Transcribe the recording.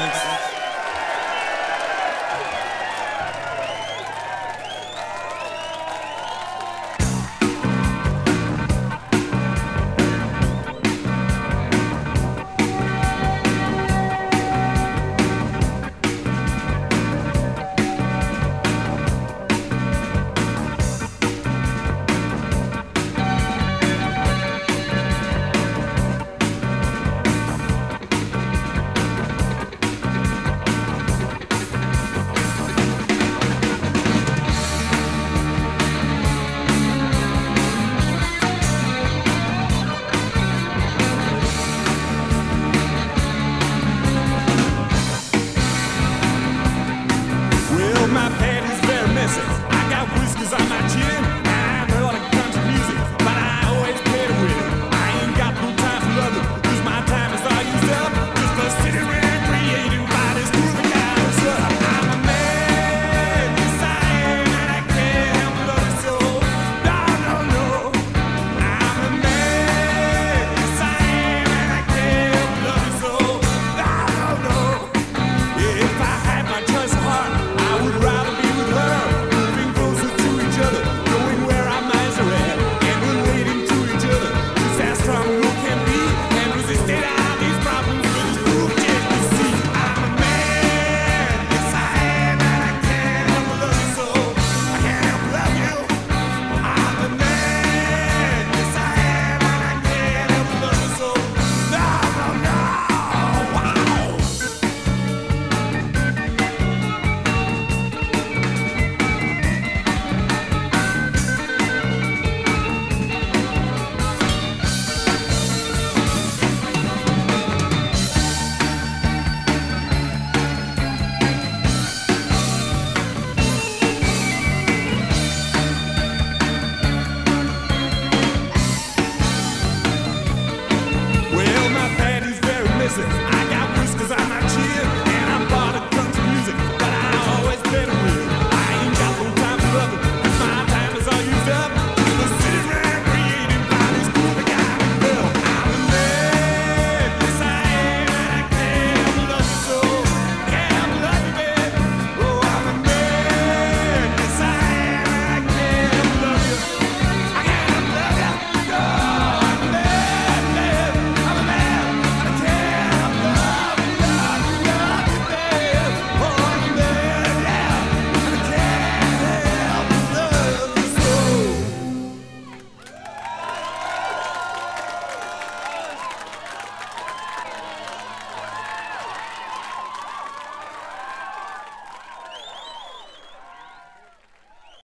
Thanks.